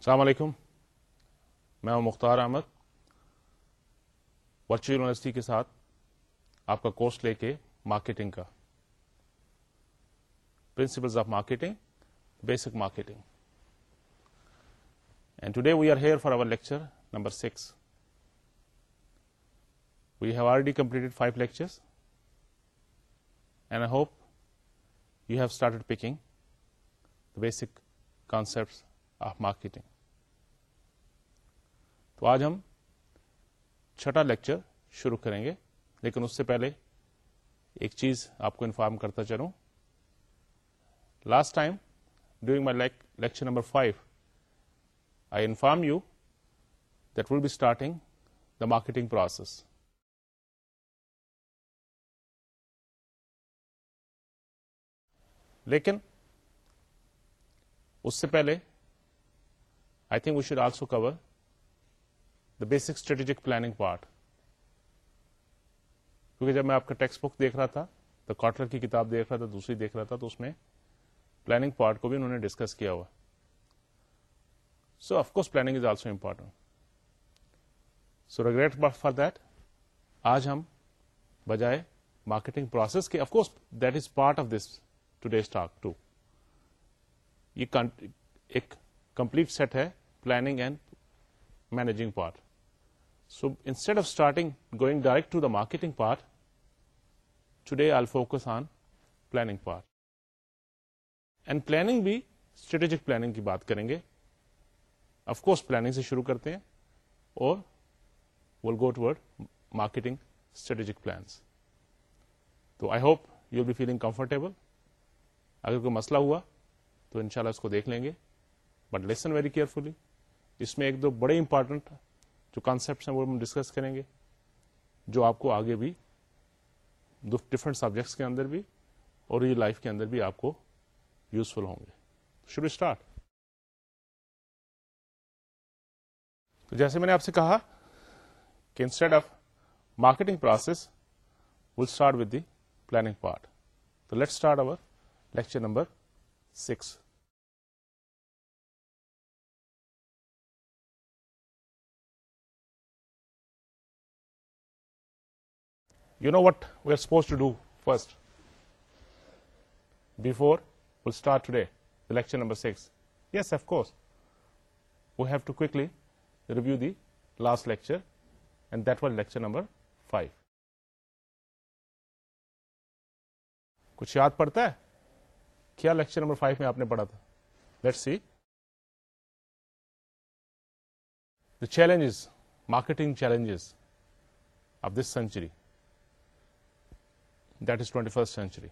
السلام علیکم میں ہوں مختار احمد ورچوئل یونیورسٹی کے ساتھ آپ کا کورس لے کے مارکیٹنگ کا principles of marketing basic marketing and today we are here for over lecture number six we have already completed five lectures and I hope you have started picking basic concepts of marketing تو آج ہم چھٹا lecture شروع کریں گے لیکن اس سے پہلے ایک چیز آپ کو انفارم کرتا چلوں last time during my lecture number five I inform you that will be starting the marketing process لیکن اس سے پہلے I think we should also cover the basic strategic planning part کیونکہ جب میں آپ کا ٹیکسٹ بک دیکھ رہا تھا دا کاٹلر کی کتاب دیکھ رہا تھا دوسری دیکھ رہا تھا تو اس میں پلاننگ پارٹ کو بھی انہوں نے ڈسکس کیا ہوا so of course planning is also important so regret for that آج ہم بجائے مارکیٹنگ پروسیس کے of course that is part of this today stock to یہ ایک کمپلیٹ سیٹ ہے planning and managing part so instead of starting going direct to the marketing part today all focus on planning part and planning بھی strategic planning کی بات کریں گے of course planning سے شروع کرتے ہیں اور ول گو ٹوڈ مارکیٹنگ اسٹریٹجک پلانس تو I hope you be feeling comfortable اگر کوئی مسئلہ ہوا تو ان اس کو دیکھ لیں گے بٹ لسن ویری کیئرفلی اس میں ایک دو بڑے امپارٹنٹ جو کانسپٹ ہیں وہ ہم ڈسکس کریں گے جو آپ کو آگے بھی ڈفرینٹ سبجیکٹس کے اندر بھی اور یہ لائف کے اندر بھی آپ کو یوزفل ہوں گے شروع اسٹارٹ تو جیسے میں نے آپ سے کہا کہ instead of marketing process will start with the planning part تو let start over lecture number six you know what we are suppose to do first before will start today lecture number six yes of course we have to quickly review the last lecture and that was lecture number five کچھ یاد پڑتا ہے کیا lecture number five میں آپ نے پڑھا تھا let see the challenges marketing challenges of this century that is twenty first century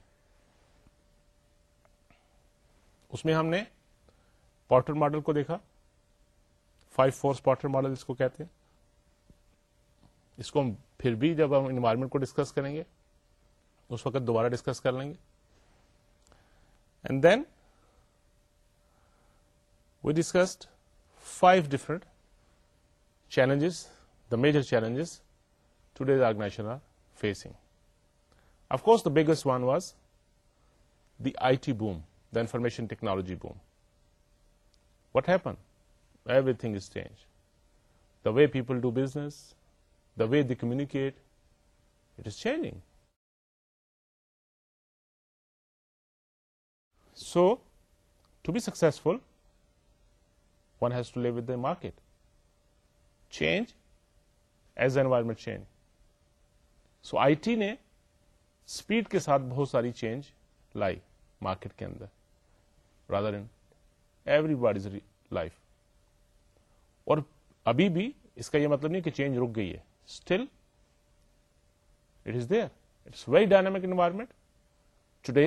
اس میں ہم نے پورٹر ماڈل کو دیکھا فائیو فورس پورٹر ماڈل اس کو کہتے ہیں اس کو ہم پھر بھی جب ہم انوائرمنٹ کو ڈسکس کریں گے اس وقت دوبارہ ڈسکس کر لیں گے and then we discussed five different challenges the major challenges these organization are facing Of course, the biggest one was the IT boom, the information technology boom. What happened? Everything is changed. The way people do business, the way they communicate, it is changing. So, to be successful, one has to live with the market. Change as the environment change. So, IT ne speed کے ساتھ بہت ساری change لائی market کے اندر rather in every is life اور ابھی بھی اس کا یہ مطلب نہیں کہ چینج رک گئی ہے still it is there it's very dynamic environment today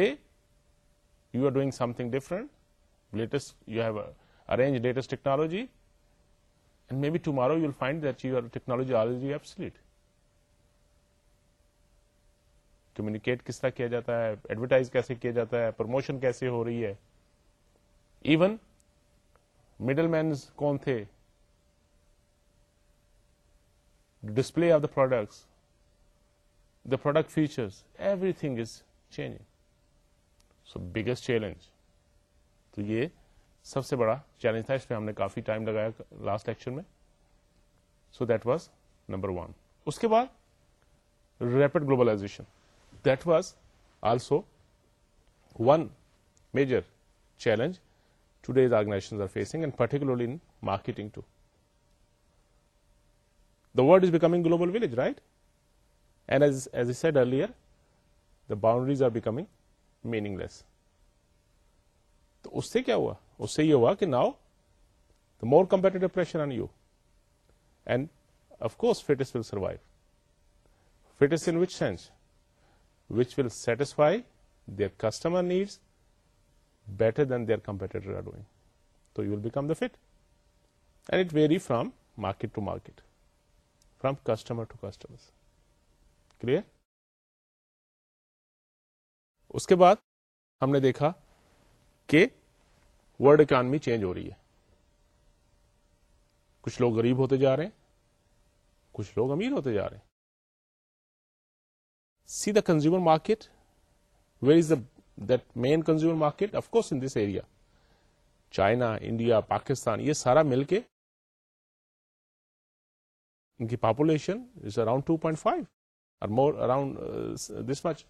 you are doing something different latest you have arrange latest technology and maybe tomorrow you will find that you are technology all you communicate کس طرح کیا جاتا ہے advertise کیسے کیا جاتا ہے promotion کیسے ہو رہی ہے ایون مڈل مینز کون تھے display of the products the product features everything is change so biggest challenge تو یہ سب سے بڑا چیلنج تھا اس پہ ہم نے کافی ٹائم لگایا لاسٹ لیکچر میں so that was number one اس کے بعد rapid globalization one major challenge today's organization are face and particularly marketing to the world is becoming global village right and as I said earlier the boundaries are becoming meaningless تو اس سے کیا ہوا اس سے یہ ہوا کہ now the more competition on you and of course fittest will survive fits in which sense which will satisfy their customer needs better than their competitor fit and it vary from market to market from customer to customer clear اس کے بعد ہم نے دیکھا کہ world economy change ہو رہی ہے کچھ لوگ غریب ہوتے جا رہے ہیں کچھ لوگ امیر ہوتے جا رہے ہیں see the consumer market where is the that main consumer market of course in this area China India Pakistan یہ سارا مل کے ان کی population is around two point five اور مور اراؤنڈ دس مچ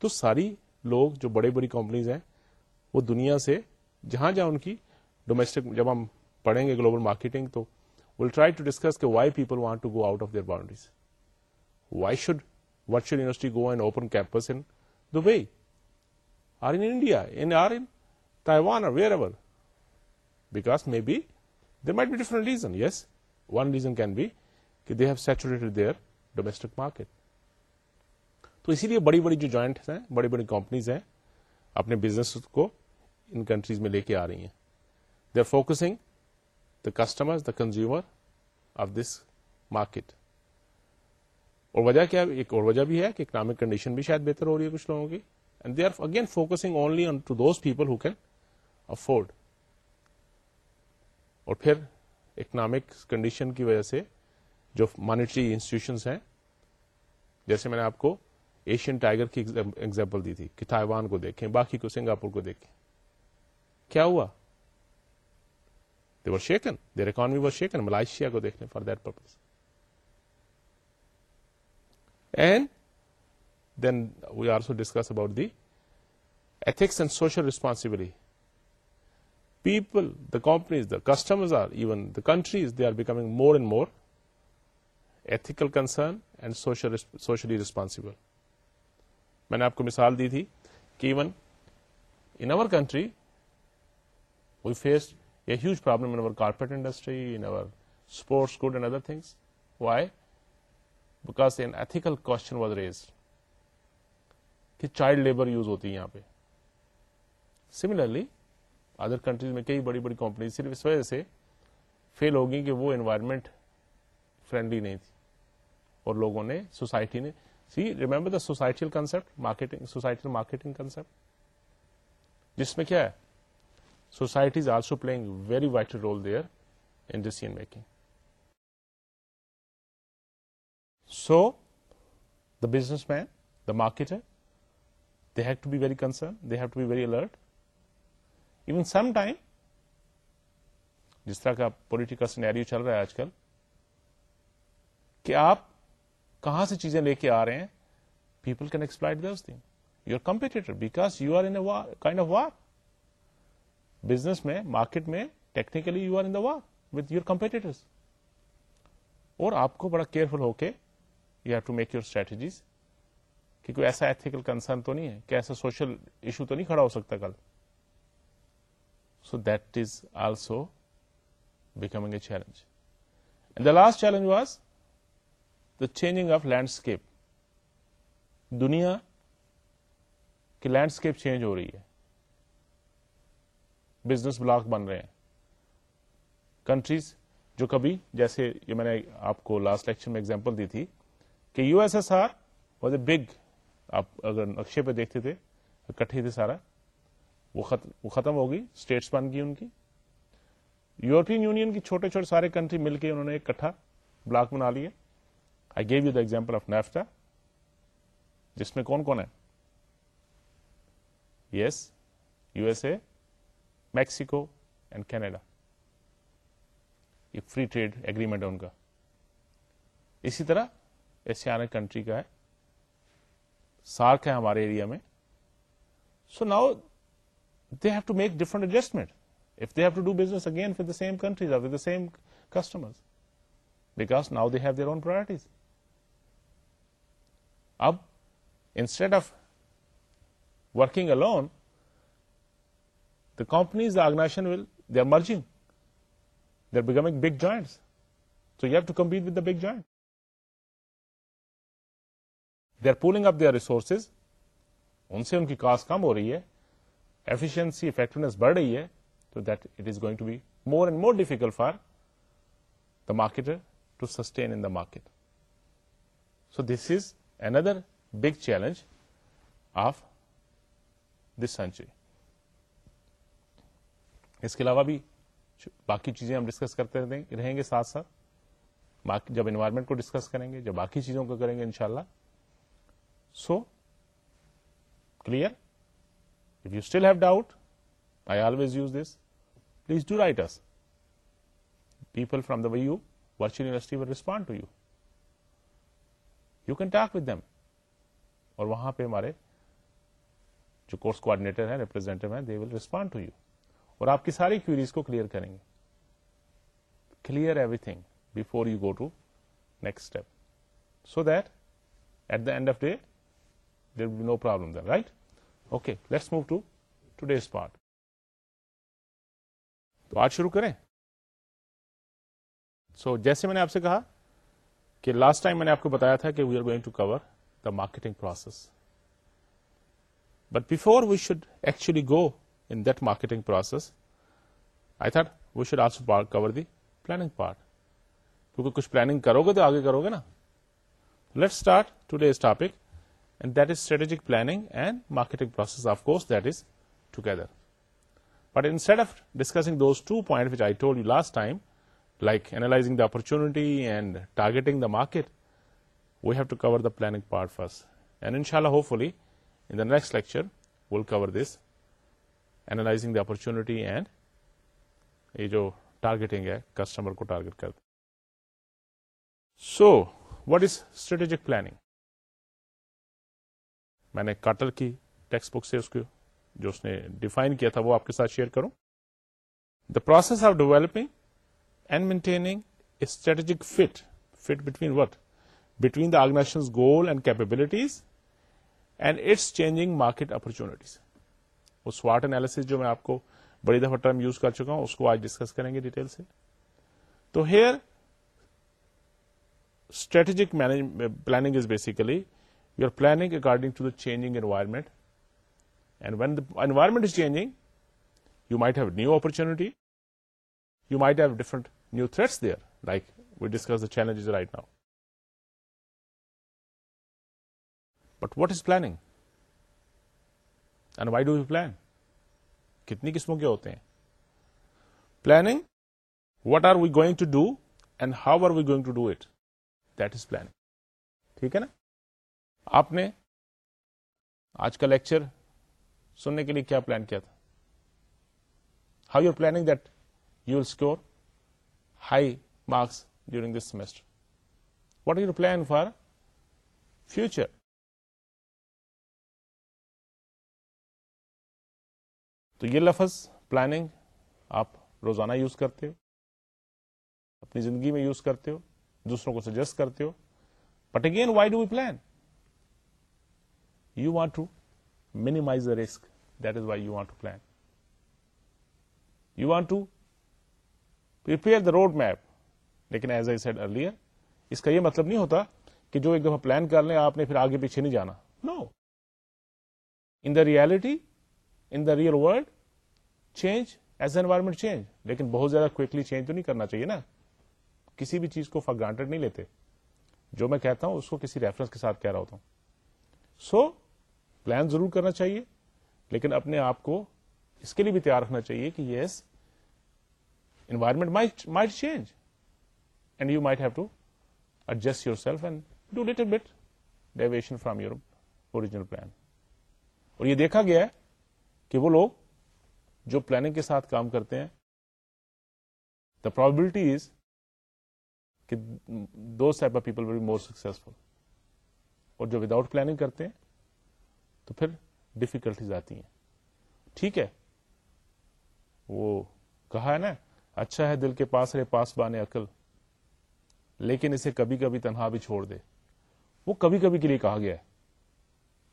تو ساری لوگ جو بڑی بڑی کمپنیز ہیں وہ دنیا سے جہاں جہاں ان کی ڈومسٹک جب ہم پڑیں گے گلوبل مارکیٹنگ تو ول ٹرائی ٹو ڈسکس کے why people want to go out of their boundaries why should virtual university go in open campus wherever Dubai or India might be different reason yes one reason can be کہ they have saturated their domestic market تو اسی لیے بڑی بڑی جو joint ہیں بڑی بڑی کمپنیز ہیں اپنے بزنس کو ان کنٹریز میں لے کے آ رہی ہیں they are focusing the customer the consumer of this market اور وجہ کیا ایک اور وجہ بھی ہے کہ اکنامک کنڈیشن بھی شاید بہتر ہو رہی ہے کچھ لوگوں کی and they are again focusing only on to those people who can afford اور پھر اکنامک کنڈیشن کی وجہ سے جو مانیٹری انسٹیٹیوشنس ہیں جیسے میں نے آپ کو ایشین ٹائگر کی ایگزامپل دی تھی کہ تائیوان کو دیکھیں باقی کو سنگاپور کو دیکھیں کیا ہوا دیور shaken their economy was shaken Malaysia کو دیکھنے for that purpose and then we also discuss about the ethics and social responsibility people the companies the customer countries they are become more ethical concern and socially responsible میں نے آپ کو مثال دی تھی کہ even in our country we face a huge problem carpet industry inverts good and other things why an question was raise کہ child labour use ہوتی ہے یہاں پہ سملرلی ادر کنٹریز میں کئی بڑی بڑی کمپنیز صرف اس وجہ سے فیل ہوگی کہ وہ انوائرمنٹ فرینڈلی نہیں تھی اور لوگوں نے سوسائٹی نے see remember the societal concept marketing societal marketing concept جس میں کیا ہے society is also playing very vital role there in decision making so the business man the market they have to be very concern they have to be very alert even some time جس طرح کا political scenario چل رہا ہے آج کل کہ آپ کہاں سے چیزیں لے کے آ رہے ہیں people can exploit these thing you are competitor because you are in kind of war business میں مارکیٹ میں technically you are in the war with your competitor اور آپ کو بڑا کیئرفل ہو کے you have to make your strategies کہ کوئی ایسا ایتھیکل کنسرن تو نہیں ہے کہ ایسا سوشل ایشو تو نہیں کھڑا ہو سکتا کل so that is also becoming a challenge the last challenge was the changing of landscape دنیا کی لینڈسکیپ چینج ہو رہی ہے بزنس بلاک بن رہے ہیں کنٹریز جو کبھی جیسے یہ میں نے آپ کو لاسٹ لیکچر میں ایگزامپل دی تھی کہ U S S R was a big آپ اگر نقشے پہ دیکھتے تھے تھے سارا وہ ختم ہو گئی ان کی یورپین یونین کی چھوٹے چھوٹے سارے کنٹری مل کے انہوں نے بلاک بنا لیے give you the example of NAFTA جس میں کون کون ہے yes U S A Mexico and Canada یہ فری ٹریڈ اگریمنٹ ہے ان کا اسی طرح سیان کنٹری کا ہے سارک ہے ہمارے ایریا میں so now they have to make different adjustment if they have to do business again with the same countries with the same customer because now they have their own priorities اب instead of working a the companies organization will they are merging they are becoming big giants so you have to compete with the big giant they are pooling up their resources ان سے ان کی cost کم ہو رہی ہے efficiency effectiveness بڑھ رہی ہے تو that it is going to be more and more difficult for the market to sustain in the market so this is another big challenge of this century اس کے علاوہ بھی باقی چیزیں ہم ڈسکس کرتے رہیں گے ساتھ ساتھ جب انوائرمنٹ کو ڈسکس کریں گے جب باقی چیزوں کو کریں گے انشاءاللہ so clear if you still have doubt I always use this please do write us people from the V U virtual university will respond to you you can talk with them اور وہاں پہ ہمارے جو course coordinator ہیں representative ہیں they will respond to you اور آپ کی ساری کیوریز کو کلیئر کریں گے clear everything before you go to next step so that at the end of day no problem دائٹ okay let's move to today part تو آج شروع کریں سو جیسے میں نے آپ سے کہا کہ لاسٹ ٹائم میں نے آپ کو بتایا تھا کہ we are going to cover the marketing process but before we should actually go in that marketing process I thought we should also cover the planning part کیونکہ کچھ پلاننگ کرو گے تو آگے کرو گے نا let start today topic and the planning and marketing process of course that is together but interesting I told you last liking the opportunity and targeting the market we have to covering part first and ان شاء اللہ hopefully next lecture will cover this analyzing the opportunity and یہ جو targeting ہے customer کو target کر so what is strategic planning میں نے کاٹر کی ٹیکسٹ بک سے اس کو جو اس نے ڈیفائن کیا تھا وہ آپ کے ساتھ شیئر کروں the process of developing and maintaining strategic fit fit between what between the organization goal and capabilities and its changing market opportunities وہ سواٹ اینالس جو میں آپ کو بڑی دفعہ ٹرم یوز کر چکا ہوں اس کو آج ڈسکس کریں گے ڈیٹیل سے تو here strategic planning is basically you are planning according to the changing environment and when the environment is changing you might have new opportunity you might have different new threats they like we discuss the challenge right now but what is planning and why do you plan کتنی قسموں کے ہوتے ہیں planning what are we going to do and how are we going to do it that is planning ٹھیک ہے نا آپ نے آج کا لیکچر سننے کے لیے کیا پلان کیا تھا how you planning that you will score high marks during this semester what you plan for future تو یہ لفظ پلاننگ آپ روزانہ یوز کرتے ہو اپنی زندگی میں یوز کرتے ہو دوسروں کو سجیسٹ کرتے ہو but again why do we plan you want to minimize the risk that is why you want to plan you want to road map لیکن ایز ارلیئر اس کا یہ مطلب نہیں ہوتا کہ جو ایک دفعہ پلان کر لیں آپ نے پھر آگے پیچھے نہیں جانا no in the reality in the real world change as a environment change لیکن بہت زیادہ کوکلی چینج تو نہیں کرنا چاہیے نا کسی بھی چیز کو فار گرانٹیڈ نہیں لیتے جو میں کہتا ہوں اس کو کسی ریفرنس کے ساتھ کہہ رہا ہوتا ہوں سو پلان ضرور کرنا چاہیے لیکن اپنے آپ کو اس کے لیے بھی تیار رکھنا چاہیے کہ yes environment might change and you might have to adjust your self and do little bit deviation deviation from your original plan اور یہ دیکھا گیا ہے کہ وہ لوگ جو پلاننگ کے ساتھ کام کرتے ہیں دا پرابلٹی از کہ دو people will be more successful اور جو وداؤٹ پلاننگ کرتے ہیں تو پھر ڈفیکلٹیز آتی ہیں ٹھیک ہے وہ کہا ہے نا اچھا ہے دل کے پاس رہے پاس بانے عقل لیکن اسے کبھی کبھی تنہا بھی چھوڑ دے وہ کبھی کبھی کے لیے کہا گیا ہے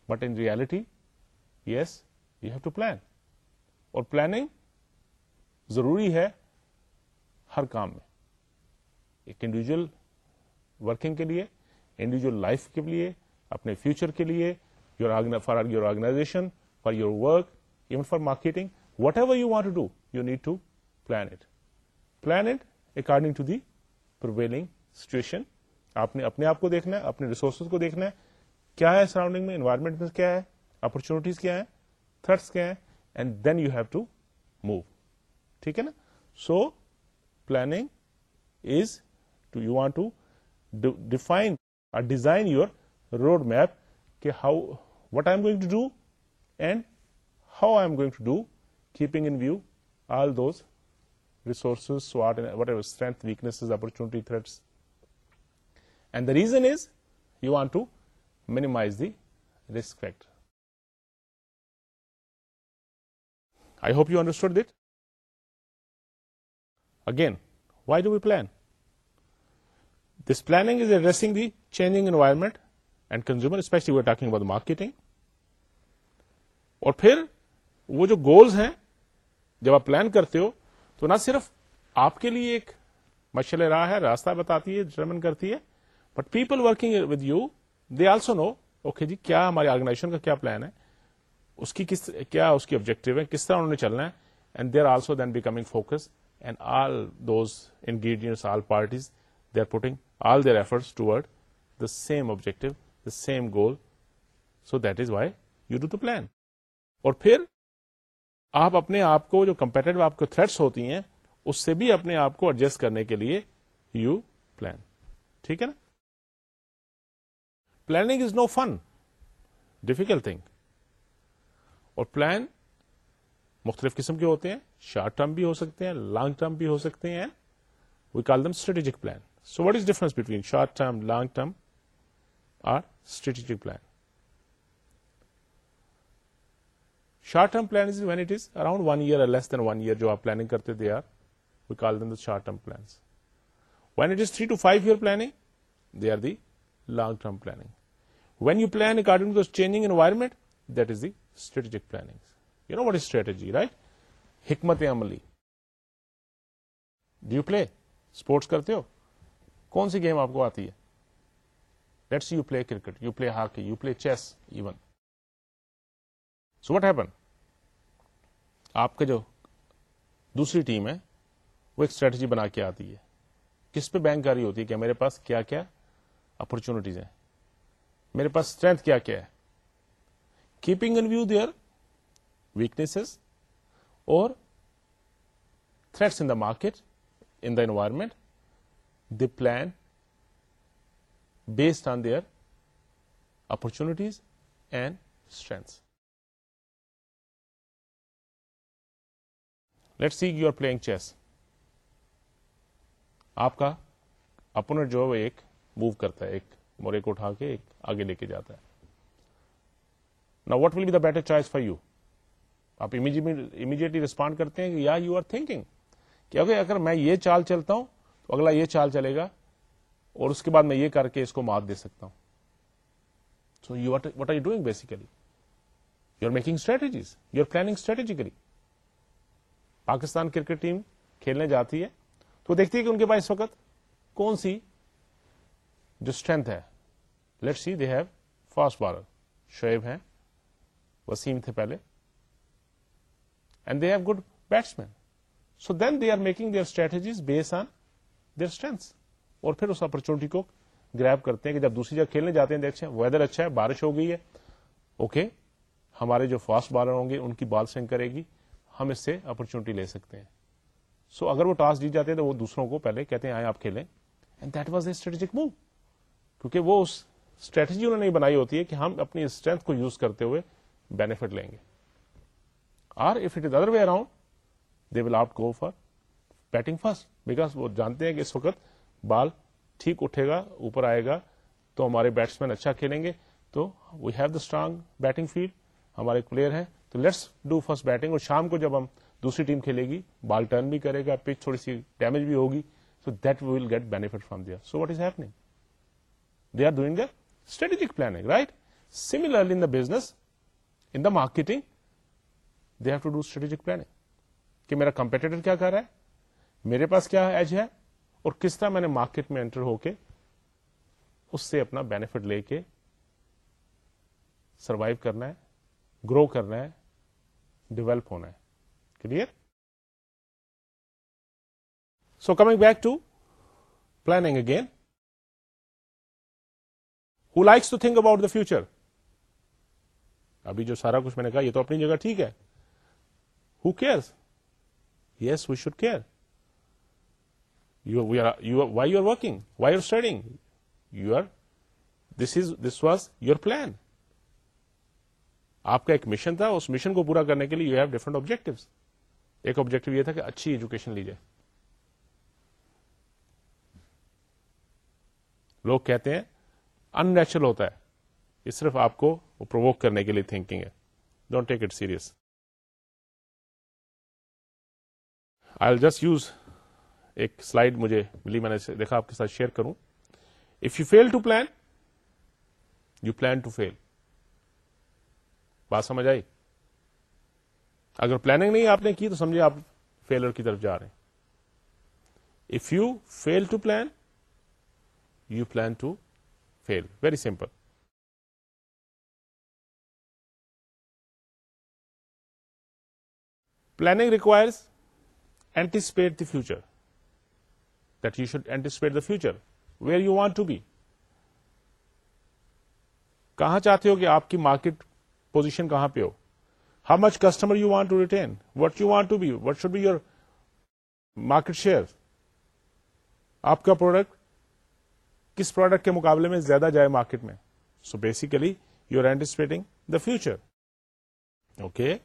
but in reality yes you have to plan اور پلاننگ ضروری ہے ہر کام میں ایک انڈیویجل ورکنگ کے لیے انڈیویجل لائف کے لیے اپنے فیوچر کے لیے یوگ for you organization for your work even for marketing whatever you want to do you need to plan plan according to the prevailing نے اپنے آپ کو دیکھنا ہے اپنے ریسورسز کو دیکھنا ہے کیا ہے سراؤنڈنگ میں انوائرمنٹ میں کیا ہے اپرچونیٹیز کیا ہیں تھرٹس کیا ہے and then you have to move ٹھیک ہے نا so planning is to you want to define design your road map کہ how what I am going to do and how I am going to do, keeping in view all those resources, SWOT, and whatever, strength, weaknesses, opportunity, threats. And the reason is you want to minimize the risk factor. I hope you understood it. Again, why do we plan? This planning is addressing the changing environment and consumer, especially we're talking about marketing. اور پھر وہ جو goals ہیں جب آپ plan کرتے ہو تو نہ صرف آپ کے لیے ایک مشل راہ ہے راستہ بتاتی ہے ڈٹرمن کرتی ہے but people working with you they also know okay جی کیا ہماری آرگنائزیشن کا کیا پلان ہے اس کی کس کیا اس کی آبجیکٹو ہے کس طرح انہوں نے چلنا ہے and they are also then becoming focus and all those ingredients all parties they are putting all efforts ٹوڈ the same objective the same goal so that is why you do the plan اور پھر آپ اپنے آپ کو جو competitive آپ کو تھریٹس ہوتی ہیں اس سے بھی اپنے آپ کو ایڈجسٹ کرنے کے لیے یو پلان ٹھیک ہے نا planning is no fun difficult thing اور پلان مختلف قسم کے ہوتے ہیں شارٹ ٹرم بھی ہو سکتے ہیں لانگ ٹرم بھی ہو سکتے ہیں we call them strategic plan so what is difference between short term long term or strategic plan short term plan is is when it around one year less than one year جو آپ planning کرتے they are are we call then the short term plan when it is three to five year planning the long term planning when you plan according to changing environment that is the strategic planning you know what is strategy right حکمت عملی do you play sports کرتے ہو کون سی game آپ کو آتی ہے let's you play cricket you play hockey you play chess even so what happen آپ کا جو دوسری ٹیم ہے وہ ایک اسٹریٹجی بنا کے آتی ہے کس پہ بینک کاری ہوتی ہے کہ میرے پاس کیا کیا اپرچونیٹیز ہیں میرے پاس اسٹرینتھ کیا کیا ہے keeping in view their weakness اور threats in the market in the environment the plan based on their opportunities and strengths let see you are playing chess آپ کا اپونٹ جو ہے ایک موو کرتا ہے ایک مورے کو اٹھا کے ایک آگے لے کے جاتا ہے نا what will be the better choice for you آپ امیڈیٹلی ریسپونڈ کرتے ہیں کہ یو آر تھنکنگ کہ اگر میں یہ چال چلتا ہوں تو اگلا یہ چال چلے گا اور اس کے بعد میں یہ کر کے اس کو مات دے سکتا ہوں so you are what are you doing basically you are making strategies you are planning strategically Pakistan cricket team کھیلنے جاتی ہے تو دیکھتی ہے کہ ان کے پاس اس وقت کون سی جو اسٹرینتھ ہے let see they have fast bowler Shoaib ہیں وسیم تھے پہلے and they have good beats main so then they are making their strategies base on their strength اور پھر اس اپرچونٹی کو گریب کرتے ہیں کہ جب دوسری جگہ کھیلنے جاتے ہیں دیکھتے ہیں ویدر اچھا ہے بارش ہو گئی ہے اوکے okay, ہمارے جو فاسٹ بالر ہوں گے ان کی بال سینک کرے گی ہم اس سے اپرچونٹی لے سکتے ہیں سو so, اگر وہ ٹاسک جیت جاتے ہیں تو وہ دوسروں کو پہلے کہتے ہیں آئے آپ کھیلیں and that was a strategic move کیونکہ وہ اس اسٹریٹجی انہوں نے بنائی ہوتی ہے کہ ہم اپنی اسٹرینتھ کو یوز کرتے ہوئے بینیفٹ لیں گے or if it is other way around they will آپ go for batting first because وہ جانتے ہیں کہ اس وقت بال ٹھیک اٹھے گا اوپر آئے گا تو ہمارے بیٹسمین اچھا کھیلیں گے تو we have the strong batting field ہمارے پلیئر ہیں تو لیٹس ڈو فرسٹ بیٹنگ اور شام کو جب ہم دوسری ٹیم کھیلے گی بال ٹرن بھی کرے گا پچ تھوڑی سی ڈیمیج بھی ہوگی so that will get benefit from there so what is happening they are doing a strategic planning right similarly marketing they have to do strategic planning کہ میرا کمپیٹیٹر کیا کر رہا ہے میرے پاس کیا ایج ہے اور کس طرح میں نے مارکیٹ میں انٹر ہو کے اس سے اپنا بینیفٹ لے کے سروائو کرنا ہے گرو کرنا ہے ڈیویلپ ہونا ہے clear so coming back to planning again who likes to think about the future ابھی جو سارا کچھ میں نے کہا یہ تو اپنی جگہ ٹھیک ہے who cares yes we should care you why you working why you're studying you are this is this was your plan آپ کا ایک مشن تھا اس مشن کو پورا کرنے کے لیے یو ہیو ڈفرنٹ آبجیکٹو ایک آبجیکٹو یہ تھا کہ اچھی ایجوکیشن لی جائے لوگ کہتے ہیں ان نیچرل ہوتا ہے یہ صرف آپ کو پروموک کرنے کے لیے تھنکنگ ہے don't take it serious I just use ایک سلائڈ مجھے ملی میں نے دیکھا آپ کے ساتھ شیئر کروں if you fail to plan you plan to fail بات سمجھ آئی اگر پلاننگ نہیں آپ نے کی تو سمجھے آپ فیلر کی طرف جا رہے ہیں if you fail to plan you plan to fail very simple planning requires anticipate the future that you should anticipate the future where you want to be کہاں چاہتے ہو کہ آپ کی مارکیٹ پوزیشن کہاں پہ ہو how much customer you want to retain what you want to be what should be your market share آپ کا پروڈکٹ کس پروڈکٹ کے مقابلے میں زیادہ جائے مارکیٹ میں so basically you are anticipating the future okay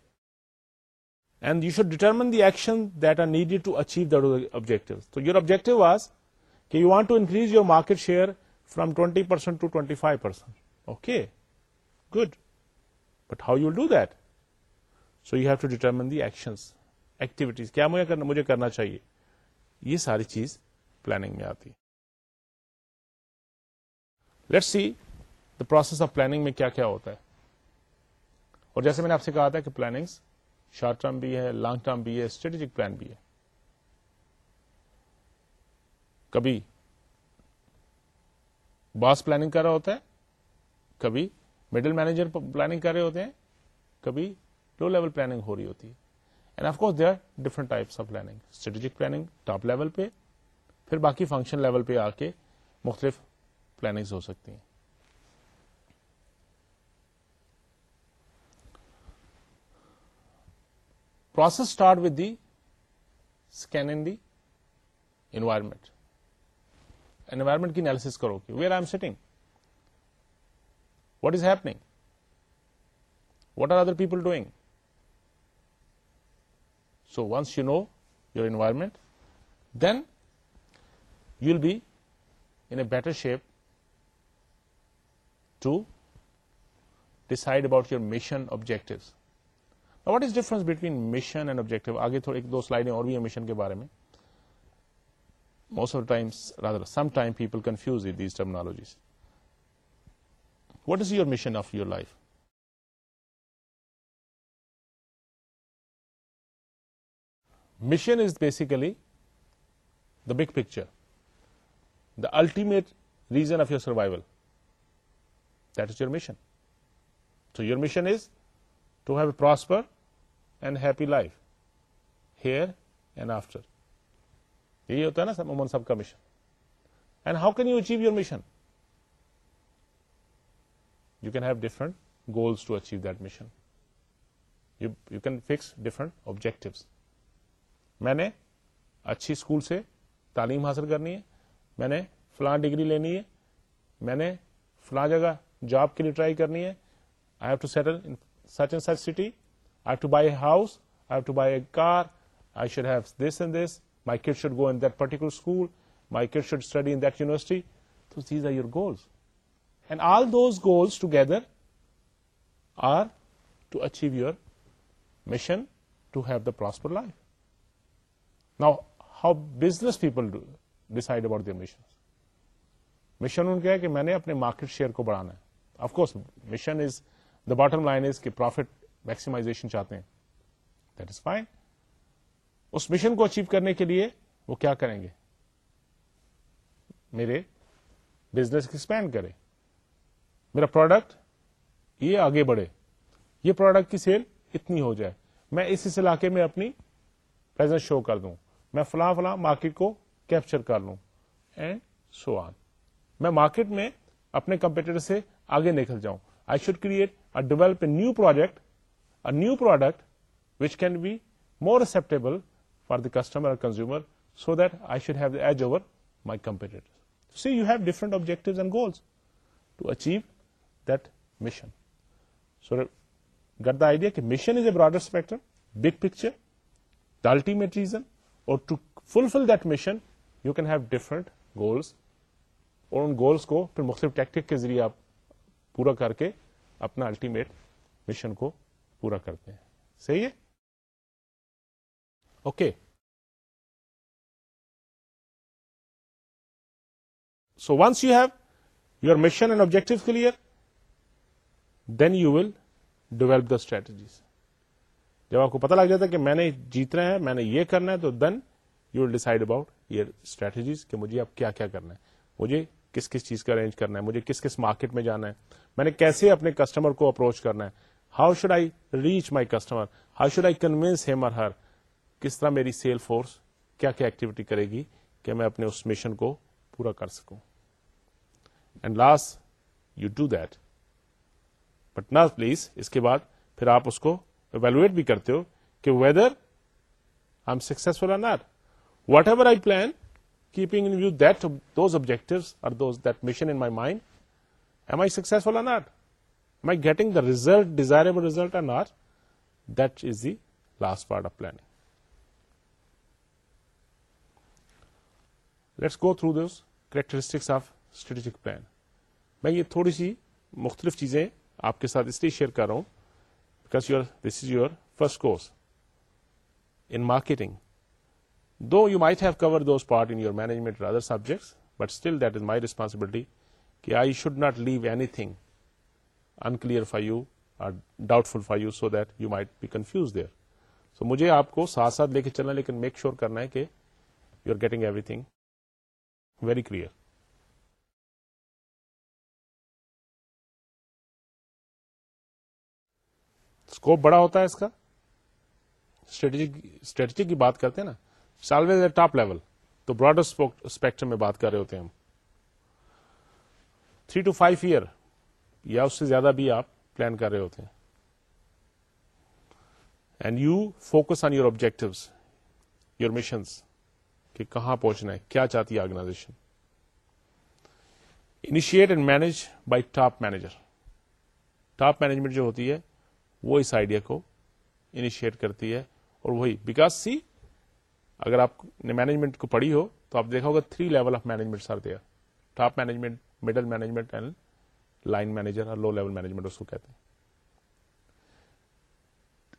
and you should determine the action that are needed to achieve objective تو یور آبجیکٹو واز کہ you want to increase your market share from twenty percent to twenty five percent okay good but how you do that so you have to determine the actions activities کیا مجھے مجھے کرنا, کرنا چاہیے یہ ساری چیز پلاننگ میں آتی let see the process of planning میں کیا کیا ہوتا ہے اور جیسے میں نے آپ سے کہا تھا کہ پلاننگ شارٹ ٹرم بھی ہے لانگ ٹرم بھی ہے اسٹریٹجک پلان بھی ہے کبھی باس پلاننگ کر رہا ہوتا ہے کبھی مڈل مینیجر پلاننگ کر رہے ہوتے ہیں کبھی لو لیول پلاننگ ہو رہی ہوتی ہے and of course they are different types of planning strategic planning top level پہ پھر باقی فنکشن لیول پہ آ کے مختلف پلاننگز ہو سکتی ہیں process start with the scan in the environment environment کی انالیس کرو کہ where I am sitting what is happening what are other people doing so once you know your environment then you will be in a better shape to decide about your mission objectives what is difference between mission and objective آگے تھوڑے ایک دو سلائڈیں اور بھی ہیں mission کے بارے میں most of دائم some time people confuse and these terminology سے what is your mission of your life mission is basically the big picture the ultimate reason of your survival that is your mission so your mission is to have a prosper and happy life here and after یہی ہوتا ہے نا عموماً سب کا مشن and how can you achieve your mission you can have different goals to achieve دشن different object میں نے اچھی اسکول سے تعلیم حاصل کرنی ہے میں نے فلاں ڈگری لینی ہے میں نے فلاں جگہ جاب کے لیے ٹرائی کرنی ہے I have to settle in such such and city I to buy a house I have to buy a car I should have this and this my kid should go in that particular school my kid should study in that university تو these are your goals all those goals together are to achieve your mission to have the prosper life now how business people decide about their mission mission انہوں نے کہا کہ میں نے اپنے market share کو بڑھانا ہے of course mission is the bottom line کے پروفٹ میکسیمائزیشن چاہتے ہیں دیٹ از فائن اس مشن کو اچیو کرنے کے لیے وہ کیا کریں گے میرے بزنس ایکسپینڈ کریں میرا پروڈکٹ یہ آگے بڑھے یہ پروڈکٹ کی سیل اتنی ہو جائے میں اس اس علاقے میں اپنی پرزنس شو کر دوں میں فلاں فلاں مارکیٹ کو کیپچر کر لوں اینڈ سو آن میں مارکیٹ میں اپنے کمپیٹیٹر سے آگے نکل جاؤں I should create develop a new project a new product which can be more acceptable for the customer consumer so that I should have edge over my competitor see you have different objective and goals to achieve mission so get the idea کہ mission is a broad spectrum big picture the ultimate reason اور to fulfil that mission you can have different goals اور ان goals کو پھر مختلف technique کے ذریعے آپ پورا کر کے اپنا الٹی مشن کو پورا کرتے ہیں صحیح ہے okay so once you have your mission and objective clear then you will develop the strategies جب آپ کو پتا لگ جاتا ہے کہ میں نے جیتنا ہے میں نے یہ کرنا ہے تو then you will decide about یہ اسٹریٹجیز کہ مجھے اب کیا کیا کرنا ہے مجھے کس کس چیز کا ارینج کرنا ہے مجھے کس کس مارکیٹ میں جانا ہے میں نے کیسے اپنے کسٹمر کو اپروچ کرنا ہے how should I reach my customer how should I convince اور ہر کس طرح میری سیل فورس کیا کیا ایکٹیویٹی کرے گی کہ میں اپنے اس مشن کو پورا کر سکوں and last you do that but نا پلیز اس کے بعد پھر آپ اس کو ایویلویٹ بھی کرتے ہو کہ whether I am successful on or whatever I plan keeping in view that those objective that mission in my mind am I successful or on or am I getting the result desirable result on or that is the last part of planning let's go through those characteristics of strategic plan میں یہ تھوڑی سی مختلف چیزیں آپ کے ساتھ اس لیے share کر رہا ہوں because you this is your first course in marketing though you might have cover those part in your management other subjects but still that is my responsibility کہ I should not leave anything unclear for you or doubtful for you so that you might be confuse there so مجھے آپ کو ساتھ ساتھ لے کے چلنا لیکن میک شیور کرنا ہے کہ you are getting everything very clear scope بڑا ہوتا ہے اس کا اسٹریٹجی کی بات کرتے ہیں نا سالویز ٹاپ لیول تو براڈر اسپیکٹر میں بات کر رہے ہوتے ہیں ہم تھری ٹو فائیو ایئر یا اس سے زیادہ بھی آپ پلان کر رہے ہوتے ہیں and you focus on your objective your کہ کہاں پہنچنا ہے کیا چاہتی ہے organization initiate and manage by top manager top management جو ہوتی ہے وہ اس آئیڈیا کو انیشیٹ کرتی ہے اور وہی بیکاز سی اگر آپ نے مینجمنٹ کو پڑھی ہو تو آپ دیکھا ہوگا three level of management top management middle management and line manager اور لو لیول مینجمنٹ اس کو کہتے ہیں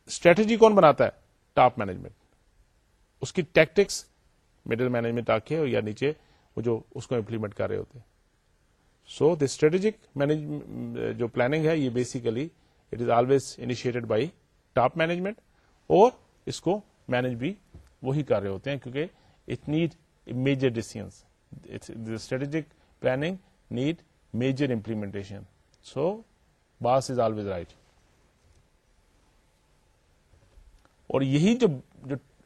اسٹریٹجی کون بناتا ہے ٹاپ مینجمنٹ اس کی ٹیکٹکس مڈل مینجمنٹ آ کے یا نیچے وہ جو اس کو امپلیمنٹ کر رہے ہوتے ہیں سو اسٹریٹجک مینجمنٹ جو پلاننگ ہے یہ basically it is always initiated by top management اور اس کو مینج بھی وہی کر رہے ہوتے ہیں کیونکہ it need major decisions strategic planning need major implementation so boss is always right اور یہی جو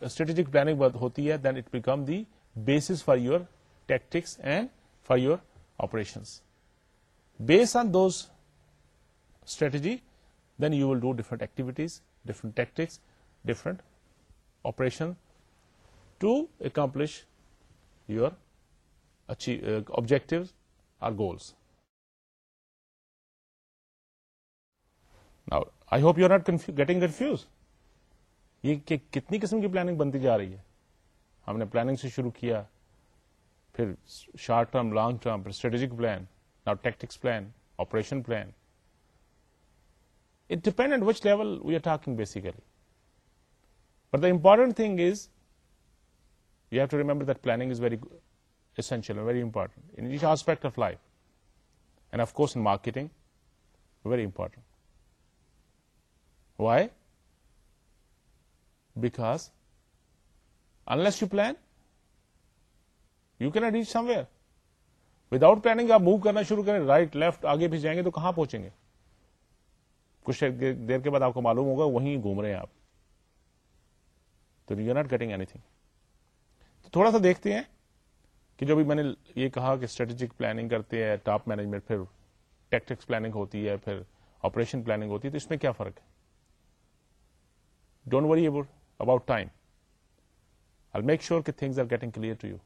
اسٹریٹجک پلاننگ ہوتی ہے then it become the base for your tactics and for your operation base on those strategy achieve, different operation to accomplish your objective I hope you not confu getting confuse یہ کہ کتنی قسم کی planning بنتی جا رہی ہے ہم نے پلاننگ سے شروع کیا پھر short term long term strategic plan now tactics plan operation plan depend which level we are talking basically but the important thing is you have to remember the planning is very essential very important aspect of life and of course in marketing very important why because you plan you can't reach somewhere without planning آپ move کرنا شروع کریں right left آگے بھی جائیں گے تو کہاں پہنچیں گے کچھ دیر کے بعد آپ کو معلوم ہوگا وہیں گھوم رہے ہیں آپ تو یو ناٹ گیٹنگ اینی تو تھوڑا سا دیکھتے ہیں کہ جو بھی میں نے یہ کہا کہ اسٹریٹجک پلاننگ کرتے ہیں ٹاپ مینجمنٹ پھر ٹیکٹکس پلاننگ ہوتی ہے پھر آپریشن پلاننگ ہوتی ہے تو اس میں کیا فرق ہے don't worry about time I make sure کہ things are getting clear to you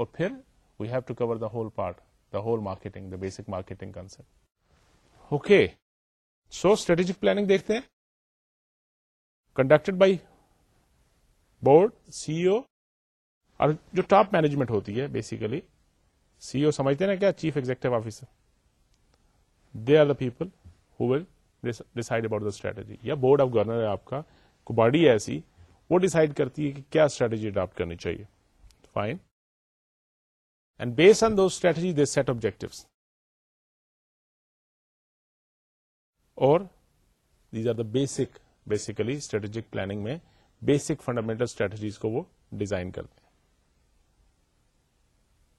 اور پھر we have to cover the whole part the whole marketing the basic marketing concept okay so strategic planning دیکھتے ہیں conducted by board C O اور جو top management ہوتی ہے basically سی او سمجھتے ہیں کیا chief executive officer they are the people who will decide about the strategy یا بورڈ آف گورنر آپ کا کو باڈی ہے ایسی وہ ڈسائڈ کرتی ہے کہ کیا اسٹریٹجی اڈاپٹ کرنی چاہیے fine and base on strategy they set objective اور these are the basic basically strategic planning میں بیسک فنڈامنٹل اسٹریٹجیز کو وہ ڈیزائن کرتے ہیں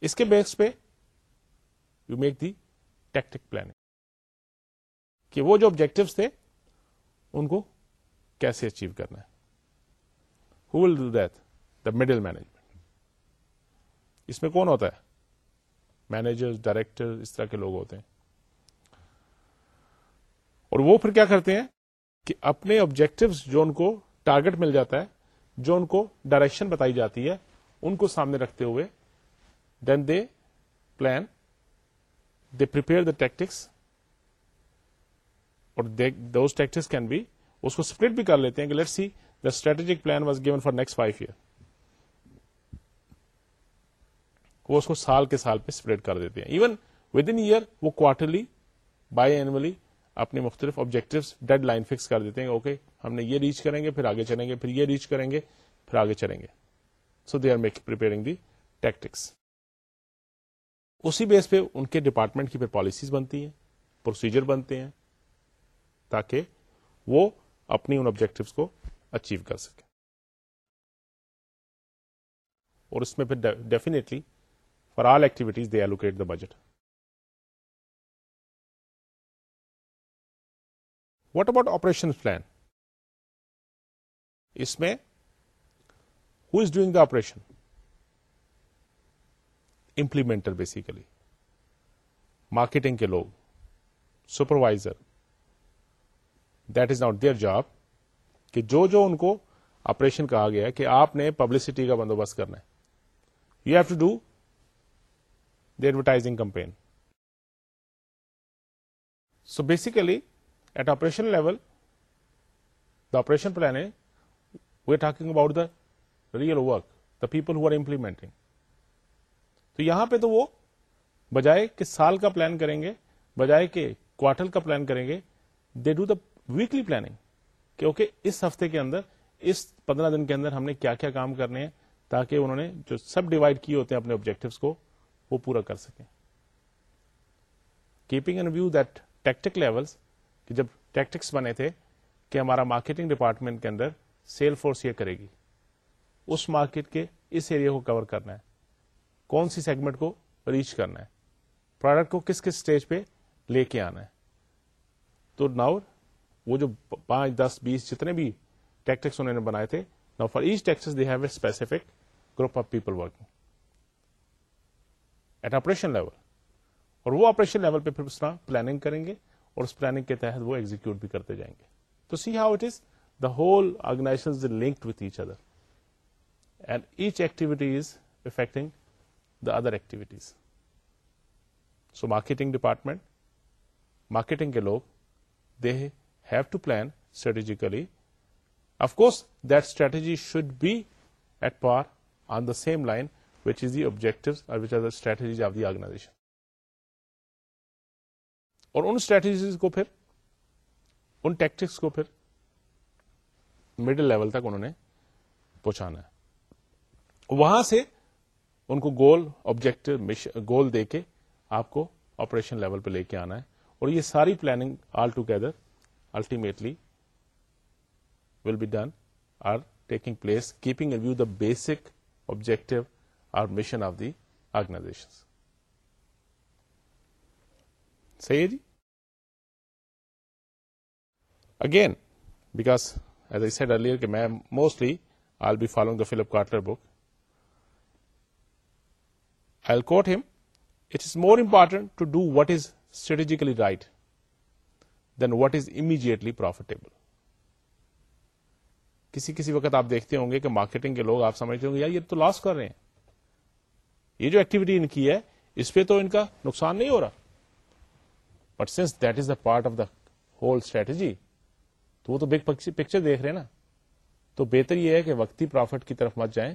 اس کے بیس پہ you make the tactic planning کہ وہ جو آبجیکٹو تھے ان کو کیسے اچیو کرنا ہے ہو will do that the middle management اس میں کون ہوتا ہے مینیجر ڈائریکٹر اس طرح کے لوگ ہوتے ہیں اور وہ پھر کیا کرتے ہیں کہ اپنے آبجیکٹوز جو ان کو مل جاتا ہے جو ان کو ڈائریکشن بتائی جاتی ہے ان کو سامنے رکھتے ہوئے then they plan they the tactics اور دوز ٹیکٹکس کین بی اس کو سپلٹ بھی کر لیتے ہیں کہ let see the strategic plan was given for next five year وہ اس کو سال کے سال پہ اسپریڈ کر دیتے ہیں ایون ود ان ایئر وہ کوارٹرلی بائی اینولی اپنے مختلف آبجیکٹو ڈیڈ لائن فکس کر دیتے ہیں اوکے ہم نے یہ ریچ کریں گے پھر آگے چلیں گے پھر یہ ریچ کریں گے پھر آگے چلیں گے so they are make preparing the tactics اسی بیس پہ ان کے ڈپارٹمنٹ کی پھر پالیسیز بنتی ہیں پروسیجر بنتے ہیں تاکہ وہ اپنی ان آبجیکٹوس کو اچیو کر سکے اور اس میں پھر definitely for all activities they allocate the budget what about operation plan اس میں who is doing the operation implementer basically marketing کے لوگ supervisor that is not their job کہ جو جو ان کو آپریشن کہا گیا ہے کہ آپ نے پبلسٹی کا بندوبست کرنا ہے you have to do the advertising campaign so basically at operation level the operation plan we are talking about the real work the people who are implementing تو یہاں پہ تو وہ بجائے کہ سال کا پلان کریں گے بجائے کہ کوارٹر کا پلان کریں گے they do the weekly planning کیونکہ اس ہفتے کے اندر اس پندرہ دن کے اندر ہم نے کیا کیا کام کرنے ہیں تاکہ انہوں نے جو سب ڈیوائڈ کیے ہوتے ہیں اپنے آبجیکٹو کو وہ پورا کر سکیں keeping in view that tactic levels کہ جب ٹیکٹکس بنے تھے کہ ہمارا مارکیٹنگ ڈپارٹمنٹ کے اندر سیل فورس یہ کرے گی اس مارکیٹ کے اس ایریا کو کور کرنا ہے کون سی سیگمنٹ کو ریچ کرنا ہے پروڈکٹ کو کس کس اسٹیج پہ لے کے آنا ہے تو ناؤ وہ جو پانچ دس بیس جتنے بھی ٹیکٹکس انہوں نے بنائے تھے نا for each tax they have a specific group of people working at operation level اور وہ آپریشن لیول پہ پھر اس طرح پلاننگ کریں گے اور اس پلاننگ کے تحت وہ ایگزیکیوٹ بھی کرتے جائیں گے تو see how it is the whole organization linked with each other and each activity is affecting the other activities so marketing department marketing کے لوگ they have to plan strategically of course that strategy should be at par on the same line which is the object اور strategies of the organization اور ان strategies کو پھر ان tactics کو پھر middle level تک انہوں نے پہنچانا ہے وہاں سے ان کو گول آبجیکٹو گول دے کے آپ کو آپریشن لیول پہ لے کے آنا ہے اور یہ ساری planning all together ultimately will be done or taking place keeping view the basic objective or mission of the organization صحیح ہے جی again because as I said earlier کہ میں mostly I be follow flip Carter book I quote him it is more important to do what is strategically right then what is immediately profitable کسی کسی وقت آپ دیکھتے ہوں گے کہ مارکیٹنگ کے لوگ آپ سمجھتے ہوں گے یار یہ تو لاس کر رہے ہیں یہ جو ایکٹیویٹی ان کی ہے اس پہ تو ان کا نقصان نہیں ہو رہا but since that is the part of the whole strategy تو وہ تو بگ پکچر دیکھ رہے ہیں نا تو بہتر یہ ہے کہ وقتی پروفٹ کی طرف مت جائیں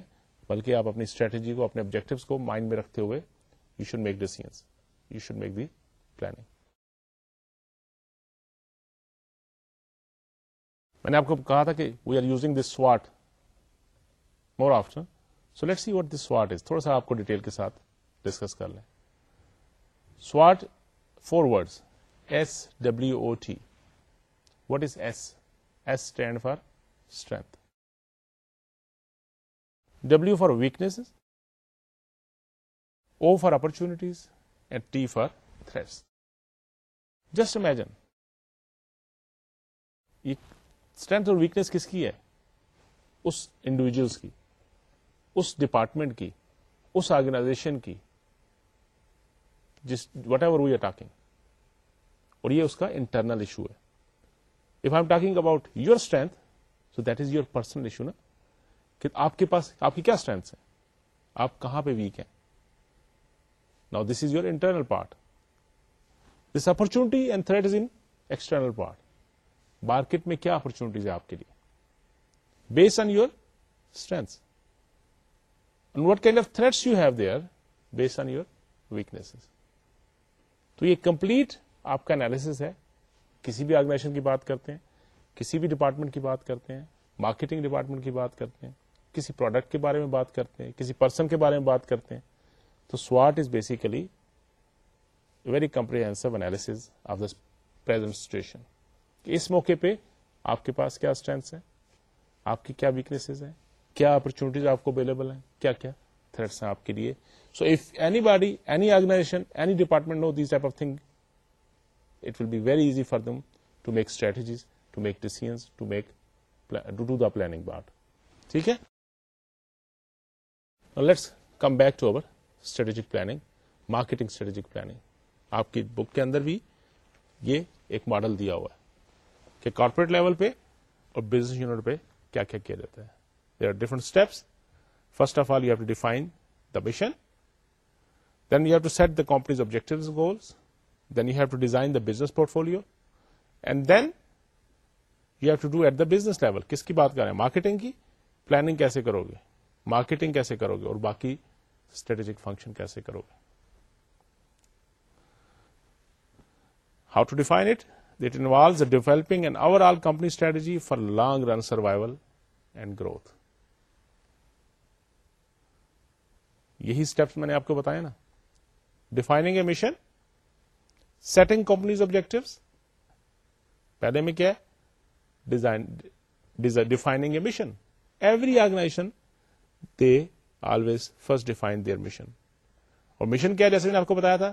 بلکہ آپ اپنی اسٹریٹجی کو اپنے آبجیکٹو کو مائنڈ میں رکھتے ہوئے you should make decisions you should make the planning میں نے آپ کو کہا تھا کہ وی آر یوزنگ دس سواٹ more after so let see what this is تھوڑا سا آپ کو ڈیٹیل کے ساتھ ڈسکس کر لیں سواٹ four words S W O T what is S S stand for strength W for weakness O for opportunities and T for threats just imagine یہ اسٹرینتھ اور ویکنیس کس کی ہے اس انڈیویجلس کی اس ڈپارٹمنٹ کی اس آرگنائزیشن کی جس whatever we are talking اور یہ اس کا انٹرنل ایشو ہے if I talking about your strength so that is your personal issue نا کہ آپ کے پاس آپ کی کیا اسٹرینتھ آپ کہاں پہ ویک ہیں نا this is your internal part this opportunity and threat is external part market میں کیا اپرچونٹیز ہے آپ کے لیے base on your strength what kind of threats you have there base on your weakness تو یہ کمپلیٹ آپ کا انالیس ہے کسی بھی آرگنائزیشن کی بات کرتے ہیں کسی بھی ڈپارٹمنٹ کی بات کرتے ہیں مارکیٹنگ ڈپارٹمنٹ کی بات کرتے ہیں کسی پروڈکٹ کے بارے میں بات کرتے ہیں کسی پرسن کے بارے میں بات کرتے ہیں تو سواٹ is basically very analysis of this situation اس موقع پہ آپ کے پاس کیا اسٹرینتھس ہیں آپ کی کیا ویکنیسز ہیں کیا اپرچونیٹیز آپ کو اویلیبل ہیں کیا کیا تھریٹس ہیں آپ کے لیے so if anybody any organization any department know this type of thing be very easy for them to make street بار ٹھیک ہے آپ کی بک کے اندر بھی یہ ایک ماڈل دیا ہوا کہ کارپوریٹ لیول پہ اور بزنس یونٹ پہ کیا کیا جاتا ہے there are different steps first of all you have to define then you have to set companies objective goals then you have to design the business portfolio and then you have to do at the business level کس کی بات کریں marketing کی planning کیسے کرو گے marketing کیسے کرو گے اور باقی اسٹریٹجک فنکشن کیسے کرو گے how to define it involves developing and overall company strategy for long run survival and growth یہی اسٹیپس میں نے آپ کو بتایا نا defining a mission setting companies objective پہلے میں کیا ہے design defining a mission every organization they always first define their mission اور مشن کیا جیسے میں نے آپ کو بتایا تھا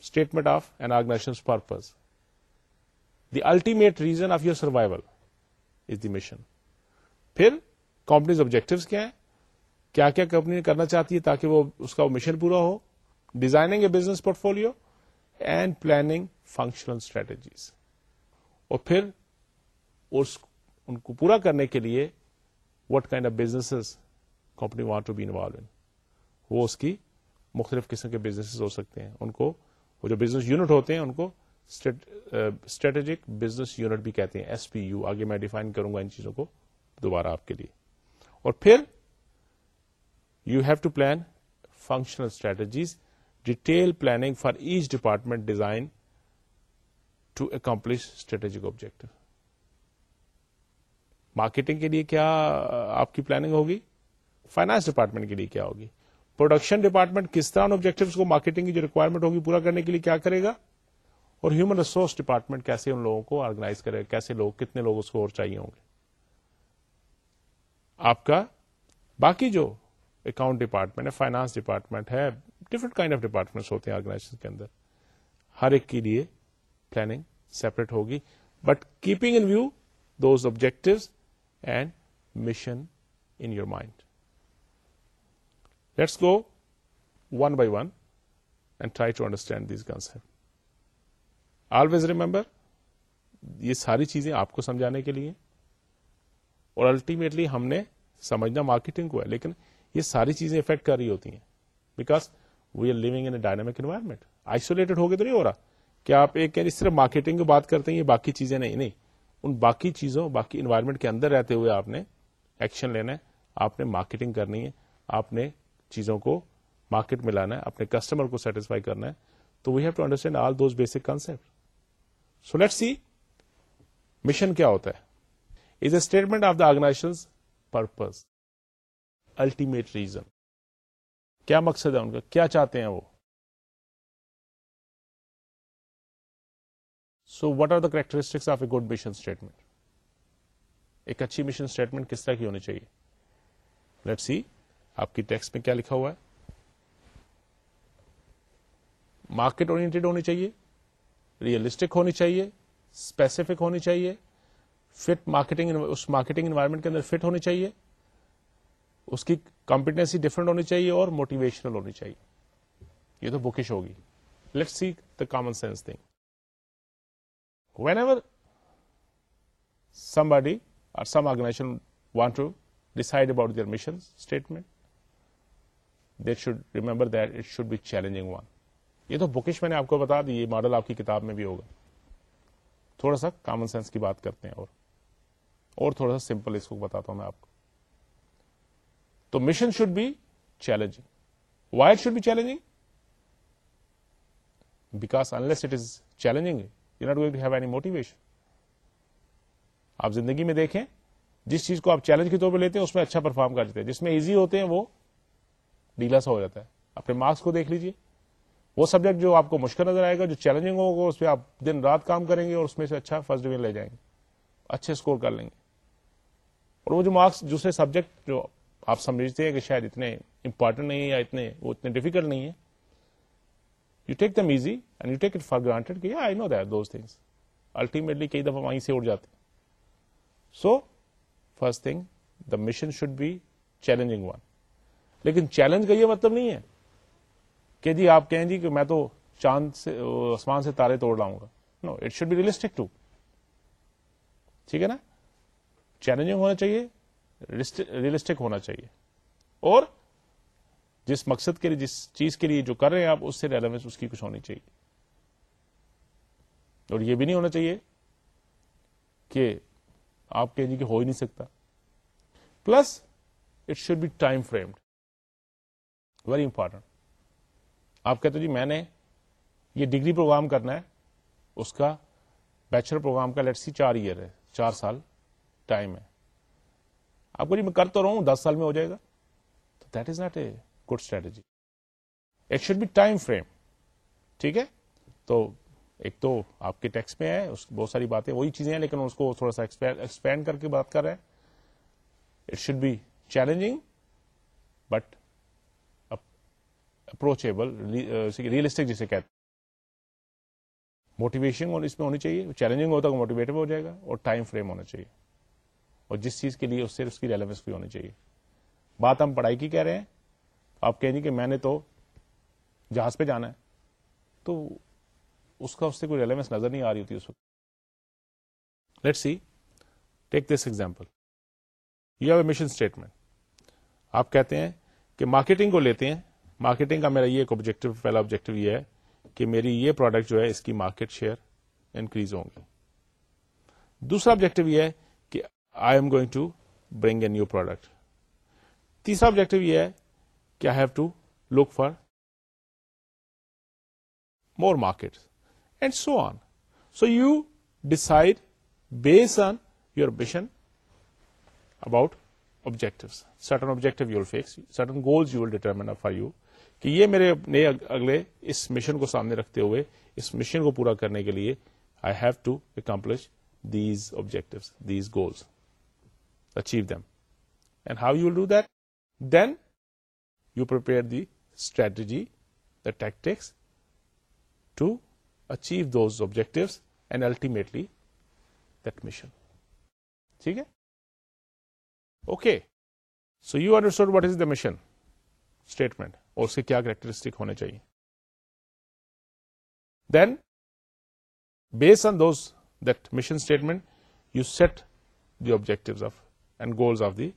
statement of an organization purpose the ultimate reason of your survival is the mission پھر کمپنیز آبجیکٹو کیا ہے کیا کیا کمپنی کرنا چاہتی ہے تاکہ وہ اس کا مشن پورا ہو designing a business folio and planning functional strategies اور پھر اس ان کو پورا کرنے کے لیے what kind of business company want to be involve وہ اس کی مختلف قسم کے بزنس ہو سکتے ہیں ان کو وہ جو بزنس یونٹ ہوتے ہیں ان کو اسٹریٹجک بزنس یونٹ بھی کہتے ہیں ایس پی یو آگے میں ڈیفائن کروں گا ان چیزوں کو دوبارہ آپ کے لیے اور پھر you have to plan functional strategies detail planning for each department design to accomplish strategic objective marketing کے لیے کیا آپ کی پلاننگ ہوگی فائنانس ڈپارٹمنٹ کے لیے کیا ہوگی پروڈکشن ڈپارٹمنٹ کس طرح آبجیکٹو کو مارکیٹنگ کی جو ریکوائرمنٹ ہوگی پورا کرنے کے لیے کیا کرے گا اور ہیومن ریسورس ڈپارٹمنٹ کیسے ان لوگوں کو آرگنائز کرے گا کیسے لوگ کتنے لوگ اس کو اور چاہیے ہوں گے آپ کا باقی جو اکاؤنٹ ڈپارٹمنٹ ہے فائنانس ڈپارٹمنٹ ہے ڈفرنٹ کائنڈ آف ڈپارٹمنٹس ہوتے ہیں آرگنائزیشن کے اندر ہر ایک کے لیے پلاننگ سیپریٹ ہوگی but keeping in view those objective and mission in your mind let's go one by one and try to understand these concept always remember یہ ساری چیزیں آپ کو سمجھانے کے لیے اور الٹیمیٹلی ہم نے سمجھنا مارکیٹنگ کو ہے لیکن یہ ساری چیزیں افیکٹ کر رہی ہوتی ہیں بیکاز وی آر لوگ ان ڈائنامک انوائرمنٹ آئسولیٹڈ ہوگے تو نہیں ہو رہا کیا آپ ایک صرف مارکیٹنگ کی بات کرتے ہیں یہ باقی چیزیں نہیں نہیں ان باقی چیزوں باقی انوائرمنٹ کے اندر رہتے ہوئے آپ نے ایکشن لینا ہے آپ نے مارکیٹنگ کرنی ہے آپ نے چیزوں کو مارکیٹ میں لانا ہے اپنے کسٹمر کو سیٹسفائی کرنا ہے تو we have to understand all those basic concept so let see mission کیا ہوتا ہے is a statement of the organization purpose ultimate reason کیا مقصد ہے ان کا کیا چاہتے ہیں وہ so what are the characteristics of a good mission statement ایک اچھی مشن اسٹیٹمنٹ کس طرح کی ہونی چاہیے لیٹ سی آپ کی ٹیکسٹ میں کیا لکھا ہوا ہے مارکیٹ اور ہونی چاہیے اسپیسیفک ہونی چاہیے فٹ مارکیٹنگ اس مارکیٹنگ انوائرمنٹ کے اندر فٹ ہونی چاہیے اس کی کمپیٹنسی ڈفرینٹ ہونی چاہیے اور موٹیویشنل ہونی چاہیے یہ تو بکش ہوگی let see the common sense thing whenever somebody اور some organization want to decide about their mission statement that should remember that it should be challenging one یہ تو بکش میں نے آپ کو بتا دی یہ ماڈل آپ کی کتاب میں بھی ہوگا تھوڑا سا کامن سینس کی بات کرتے ہیں اور تھوڑا سا سمپل اس کو بتاتا ہوں میں آپ کو تو mission should be challenging why it should be challenging because unless it is challenging you not going to have any motivation آپ زندگی میں دیکھیں جس چیز کو آپ چیلنج کے طور پہ لیتے ہیں اس میں اچھا پرفارم کر جاتے ہیں جس میں ایزی ہوتے ہیں وہ ڈیلا سا ہو جاتا ہے اپنے مارکس کو دیکھ لیجیے وہ سبجیکٹ جو آپ کو مشکل نظر آئے گا جو چیلنجنگ ہوگا اس پہ آپ دن رات کام کریں گے اور اس میں سے اچھا فرسٹ ڈویژن لے جائیں گے اچھے اسکور کر لیں گے اور وہ جو مارکس دوسرے سبجیکٹ جو آپ سمجھتے ہیں کہ شاید اتنے امپورٹنٹ نہیں ہے ڈیفیکلٹ نہیں ہے you take them easy and you take it for granted کہ I know those things ultimately کئی دفعہ وہیں سے اڑ جاتے so first thing the mission should be challenging one لیکن چیلنج کا یہ مطلب نہیں ہے کہ جی آپ کہیں جی کہ میں تو چاند سے آسمان سے تارے توڑ لاؤں گا no it should be realistic too ٹھیک ہے نا چیلنجنگ ہونا چاہیے ریئلسٹک ہونا چاہیے اور جس مقصد کے لیے جس چیز کے لیے جو کر رہے ہیں آپ اس سے ریلیونس اس کی کچھ ہونی چاہیے اور یہ بھی نہیں ہونا چاہیے کہ آپ کہیں جی کہ ہو ہی نہیں سکتا plus it should be time framed very important آپ کہتے جی میں نے یہ ڈگری پروگرام کرنا ہے اس کا بیچلر پروگرام کا لیٹ سی چار ایئر ہے چار سال ٹائم ہے آپ کو جی میں کرتا سال میں ہو جائے گا تو that is not a good strategy it should be time frame ٹھیک ہے تو ایک تو آپ کے ٹیکس میں ہے بہت ساری باتیں وہی چیزیں ہیں لیکن اس کو تھوڑا سا ایکسپینڈ کر کے بات کر رہے ہیں it should be challenging but approachable realistic جسے کہتے موٹیویشن اور اس میں ہونی چاہیے چیلنجنگ ہوتا ہے موٹیویٹو ہو جائے گا اور ٹائم فریم ہونا چاہیے اور جس چیز کے لیے اس سے اس کی ریلیونس بھی ہونی چاہیے بات ہم پڑھائی کی کہہ رہے ہیں آپ کہیں گے جی کہ میں نے تو جہاز پہ جانا ہے تو اس کا اس سے کوئی ریلیونس نظر نہیں آ رہی ہوتی اس وقت let see take this example you have a mission statement آپ کہتے ہیں کہ مارکیٹنگ کو لیتے ہیں مارکیٹنگ کا میرا یہ ایک آبجیکٹو پہلا آبجیکٹو یہ ہے کہ میری یہ پروڈکٹ جو ہے اس کی مارکیٹ شیئر انکریز ہوں گے دوسرا آبجیکٹو یہ ہے I am going to bring a new product تیسرا آبجیکٹو یہ ہے کہ I have to look for more market and so on so you decide base on your mission about objective certain objective you will fix certain goals you will determine for you کہ یہ میرے نئے اگلے اس mission کو سامنے رکھتے ہوئے اس mission کو پورا کرنے کے لیے I have to accomplish these objective these goals achieve them and how you do that then you prepare the strategy the tactics to achieve those objective and ultimately that mission ٹھیک ہے okay so you understand what is the mission statement اور اس کے کیا characteristic ہونے چاہیے then base on those that mission statement you set the objective of and of the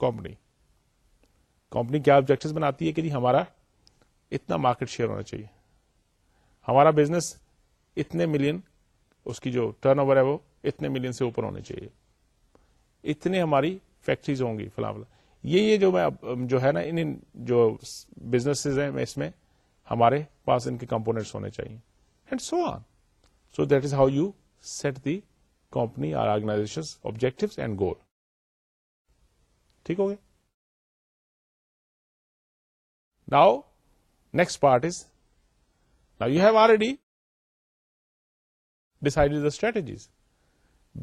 company company کیا objective بناتی ہے کہ جی ہمارا اتنا مارکیٹ شیئر ہونا چاہیے ہمارا بزنس اتنے ملین اس کی جو ٹرن اوور ہے وہ اتنے ملین سے اوپر ہونے چاہیے اتنے ہماری فیکٹریز ہوں گی فلاں فلاں یہ جو میں جو ہے نا ان جو بزنس ہیں اس میں ہمارے پاس ان کے کمپونیٹس ہونے چاہیے and so so on that is how you set the company or organisation objective and goal ٹھیک ہو گیا now next part is now you have already decide the strategies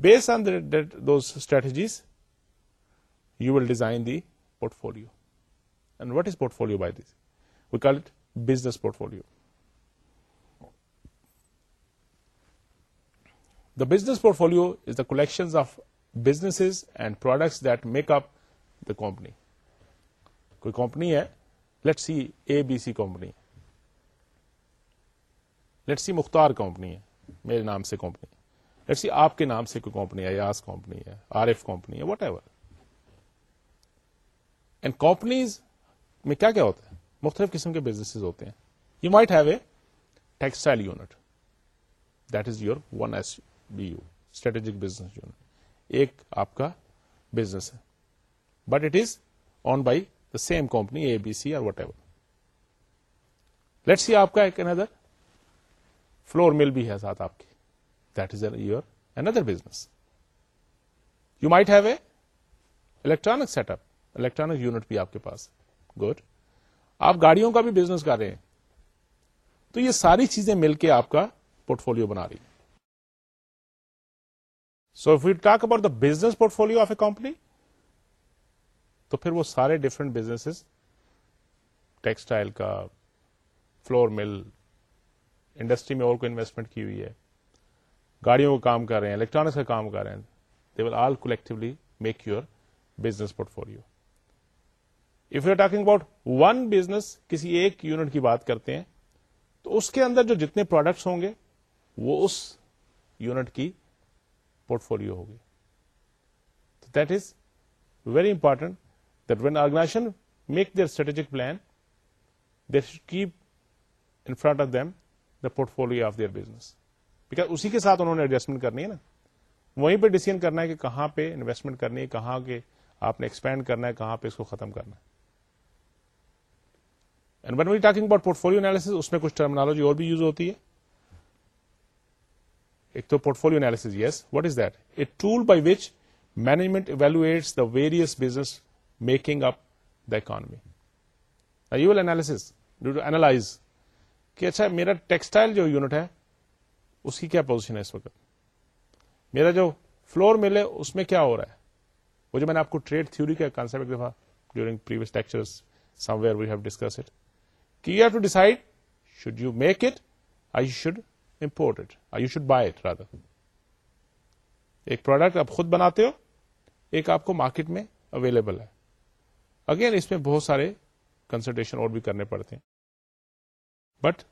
base on those strategies you will design the portfolio and what is portfolio by this we call it business portfolio the business portfolio is the collection of business and products that make up the company کوئی company ہے let see A B C company let see Mukhtar company ہے میرے نام سے company لٹ سی آپ کے نام سے کوئی کمپنی ہے یاز کمپنی ہے آر ایف کمپنی ہے واٹ ایور اینڈ کمپنیز میں کیا کیا ہوتا ہے مختلف قسم کے بزنس ہوتے ہیں you might have a textile unit that is your one S U B U strategic business unit ایک آپ کا بزنس ہے but it is owned by the same company A B C اور وٹ ایور لیٹ سی آپ کا ایک اندر flour mill بھی ہے ساتھ آپ کی دیٹ از یور اندر business you might have a electronic set up electronic unit بھی آپ کے پاس گڈ آپ گاڑیوں کا بھی بزنس کر رہے ہیں تو یہ ساری چیزیں مل کے آپ کا پورٹ فولو بنا رہی ہیں so if talk about the business portfolio of a company تو پھر وہ سارے ڈفرنٹ بزنس ٹیکسٹائل کا فلور مل انڈسٹری میں اور کوئی انویسٹمنٹ کی ہوئی ہے گاڑیوں کا کام کر رہے ہیں الیکٹرانکس کا کام کر رہے ہیں they will all collectively make your business portfolio if you are talking about one business کسی ایک یونٹ کی بات کرتے ہیں تو اس کے اندر جو جتنے پروڈکٹس ہوں گے وہ اس یونٹ کی port that is very important when organization make their strategic plan should keep in front of them the portfolio of their business because اسی کے ساتھ انہوں نے ایڈجسٹمنٹ کرنی ہے نا وہیں پہ ڈیسیزن کرنا ہے کہ کہاں پہ انویسٹمنٹ کرنی ہے کہاں کے آپ نے ایکسپینڈ کرنا ہے کہاں پہ اس کو ختم کرنا ہے ٹاکنگ باؤٹ اس میں کچھ ٹرمنالوجی اور بھی یوز ہوتی ہے ایک تو portfolio analysis what is that a tool by which management evaluates the various business making up the economy you will analysis do to analyse کہ اچھا میرا ٹیکسٹائل جو یونٹ ہے اس کی کیا پوزیشن ہے اس وقت میرا جو فلور مل ہے اس میں کیا ہو رہا ہے وہ جو میں نے آپ کو ٹریڈ تھوری کا کانسپٹ ایک دفعہ during previous lecture somewhere we have discuss it کی you have to decide should you make it I should ایک پروڈکٹ uh, آپ خود بناتے ہو ایک آپ کو مارکیٹ میں اویلیبل ہے اگین اس میں بہت سارے کنسلٹیشن اور بھی کرنے پڑتے ہیں بٹ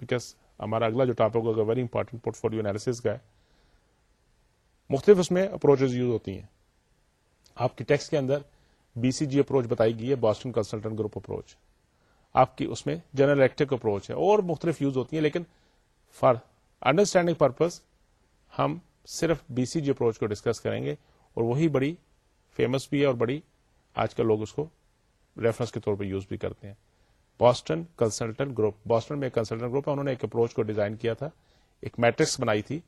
بیکاز ہمارا اگلا جو ٹاپک ہوگا ویری امپورٹنٹ پورٹ پورٹفول کا ہے مختلف اس میں اپروچ یوز ہوتی ہیں آپ کی ٹیکس کے اندر بی سی جی اپروچ بتائی گئی ہے باسٹن کنسلٹنٹ گروپ اپروچ آپ کی اس میں جنرل الیکٹرک اپروچ ہے اور مختلف یوز ہوتی ہیں لیکن فار انڈرسٹینڈنگ پرپز ہم صرف بی سی جی اپروچ کو ڈسکس کریں گے اور وہی بڑی فیمس بھی ہے اور بڑی آج کل لوگ اس کو ریفرنس کے طور پہ یوز بھی کرتے ہیں باسٹن کنسلٹنٹ گروپ بوسٹن میں کنسلٹنٹ گروپ ہے انہوں نے ایک اپروچ کو ڈیزائن کیا تھا ایک میٹرکس بنائی تھی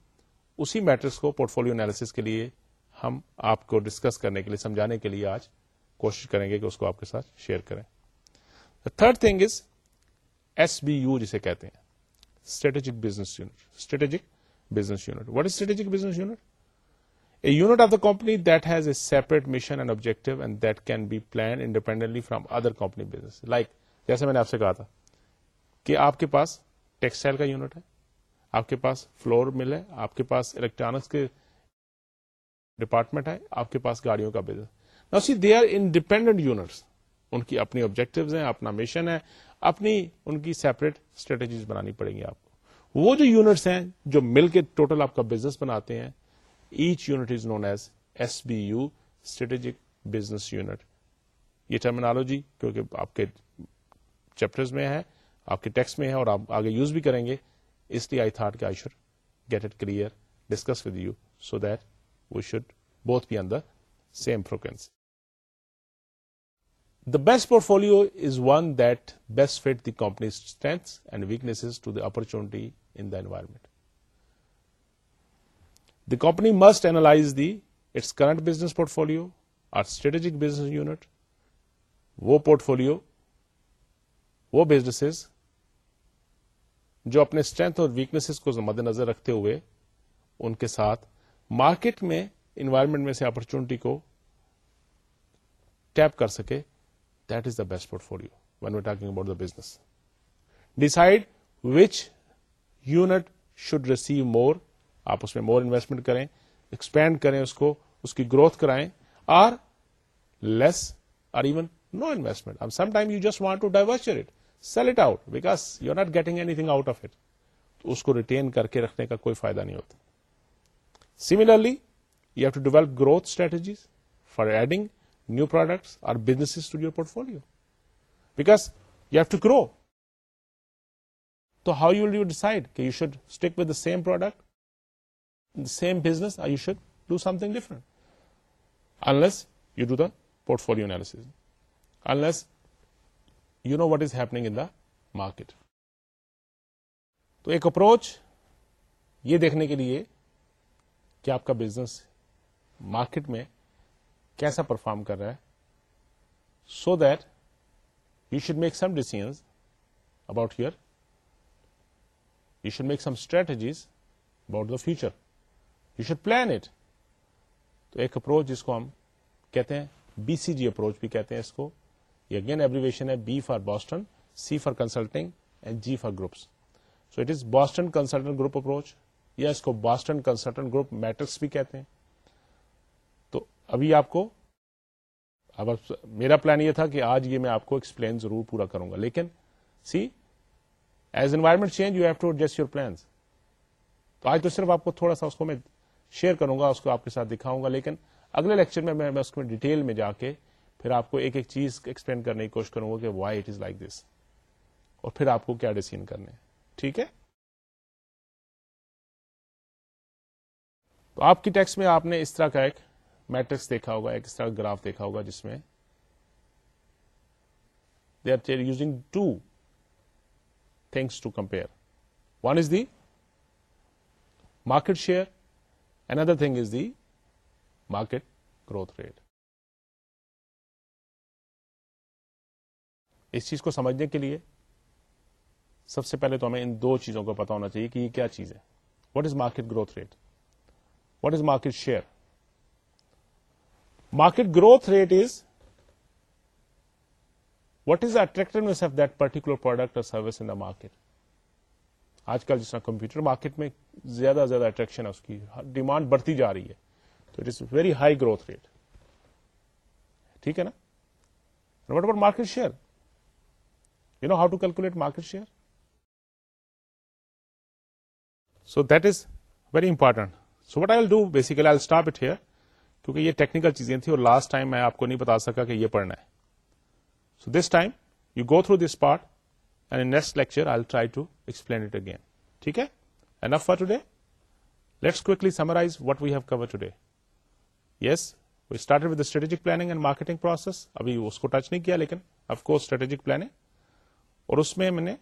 اسی میٹرکس کو پورٹ فولو انالیس کے لیے ہم آپ کو ڈسکس کرنے کے لیے سمجھانے کے لیے آج کوشش کریں گے کہ اس کو آپ کے ساتھ شیئر کریں third thing is S B U جسے کہتے ہیں جیسے میں نے آپ سے کہا تھا کہ آپ کے پاس ٹیکسٹائل کا یونٹ ہے آپ کے پاس فلور مل ہے آپ کے پاس الیکٹرانکس کے ڈپارٹمنٹ ہے آپ کے پاس گاڑیوں کا بزنس نا سی دے آر ان کی اپنی آبجیکٹو اپنا مشن ہے اپنی ان کی سیپریٹ اسٹریٹجیز بنانی پڑیں گی آپ کو وہ جو یونٹس ہیں جو مل کے ٹوٹل آپ کا بزنس بناتے ہیں each unit is known as S B U strategic business unit یہ ٹرمینالوجی کیونکہ آپ کے چیپٹر میں ہے آپ کے ٹیکس میں ہے اور آپ آگے یوز بھی کریں گے اس لیے آئی تھاٹ کہ I should get it clear discuss with you so that we should both be on the same فروکس best portfolio is one that best fit the company's strengths and weaknesses to the opportunity in the environment the company must analyse the its current business portfolio or strategic business unit وہ portfolio وہ businesses جو اپنے strength اور weakness کو مد نظر رکھتے ہوئے ان کے ساتھ مارکیٹ میں انوائرمنٹ میں سے اپرچونٹی کو ٹیپ کر سکے best fit for you when you talk about the business decide which unit should receive more آپ اس میں مور انویسٹمنٹ کریں ایکسپینڈ کریں اس کو اس کی گروتھ کرائیں or less or even no investment some time you just want to ڈائیورس it sell it out because you are not getting anything out of it اس کو ریٹین کر کے رکھنے کا کوئی فائدہ نہیں ہوتا similarly you have to develop growth strategies for adding new products or business to their portfolio back you have to grow تو ہاؤ یوڈ یو ڈیسائڈ کہ you should stick with the same product same business you should do some different ones you do the portfolio analysis unless you know what is happening in the market تو ایک approach یہ دیکھنے کے لیے کہ آپ کا بزنس مارکیٹ میں کیسا پرفارم کر رہا ہے so that you should make some decision about here you should make some strategies about the future you should plan it تو ایک اپروچ جس کو ہم کہتے ہیں بی سی جی اپروچ بھی کہتے ہیں اس کو یہ اگین ایبریویشن ہے B for Boston C for consulting and G for groups so it is Boston consultant group approach یا اس کو باسٹن کنسلٹنٹ گروپ میٹرکس بھی کہتے ہیں ابھی آپ کو اب میرا پلان یہ تھا کہ آج یہ میں آپ کو ایکسپلین ضرور پورا کروں گا لیکن see as environment change you have to adjust your plans تو تو آج صرف آپ کو تھوڑا سا اس کو میں شیئر کروں گا اس کو آپ کے ساتھ دکھاؤں گا لیکن اگلے لیکچر میں میں اس میں ڈیٹیل میں جا کے پھر آپ کو ایک ایک چیز ایکسپلین کرنے کی کوشش کروں گا کہ why it is like this اور پھر آپ کو کیا ڈیسیزن کرنے ٹھیک ہے تو آپ کی ٹیکس میں آپ نے اس طرح کا ایک میٹرکس دیکھا ہوگا ایک اس طرح گراف دیکھا ہوگا جس میں they are using two things to compare one is the market share other thing is the market growth rate اس چیز کو سمجھنے کے لیے سب سے پہلے تو ہمیں ان دو چیزوں کو پتا ہونا چاہیے کہ یہ کیا چیز ہے what is market growth rate what is market share market growth rate is what is product or product service in market آج کل جس طرح کمپیوٹر مارکیٹ میں زیادہ زیادہ اٹریکشن ہے اس کی ڈیمانڈ بڑھتی جا رہی ہے تو it is very high growth rate ٹھیک ہے نا what about market share you know how to calculate market share so that is very important so what I do basically I stop it here کیونکہ یہ technical چیزیں تھیں اور last time میں آپ کو نہیں بتا سکا کہ یہ پڑھنا ہے so this time you go through this part and next lecture I try to explain it again ٹھیک ہے and for today let's summarise what we we have cover yes start with strategic planning and marketing process ابھی اس کو touch نہیں کیا لیکن of course strategic planning اور اس میں میں نے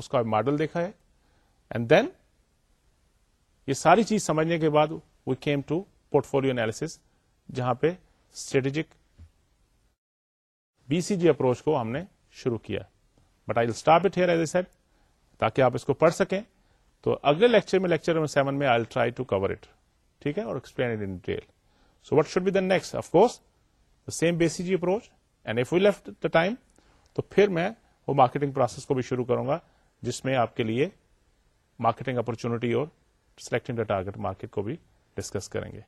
اس کا ماڈل دیکھا ہے اینڈ دین یہ ساری چیز سمجھنے کے بعد وی کیم ٹو پورٹ جہاں پہ strategic B C G approach کو ہم نے شروع کیا but I stop it a set تاکہ آپ اس کو پڑھ سکیں تو اگلے لیکچر میں لیکچر نمبر سیون میں I try to cover it it ٹھیک ہے اور explain in detail so what should be the the next course same B C G approach and if you left the time تو پھر میں وہ marketing process کو بھی شروع کروں گا جس میں آپ کے لیے مارکیٹنگ اپرچونٹی اور سلیکٹنگ دا ٹارگیٹ مارکیٹ کو بھی ڈسکس کریں گے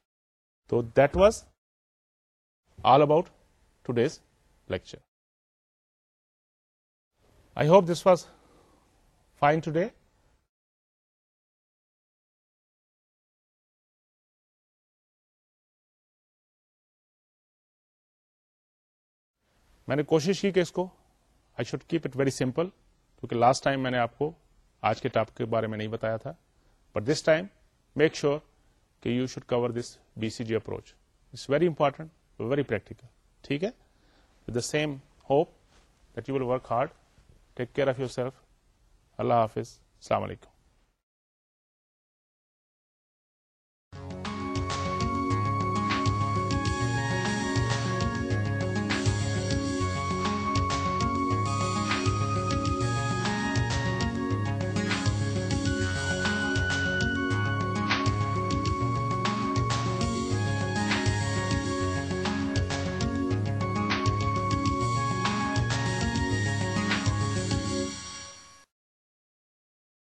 تو was all about today's lecture I hope this was fine today میں نے کوشش کی کہ اس کو I should keep it very simple کیونکہ لاسٹ ٹائم میں نے آپ کو آج کے ٹاپک کے بارے میں نہیں بتایا تھا but this time make sure کہ you should cover this B C G approach it's very important very practical ٹھیک ہے with the same hope that you will work hard take care of yourself اللہ حافظ السلام علیکم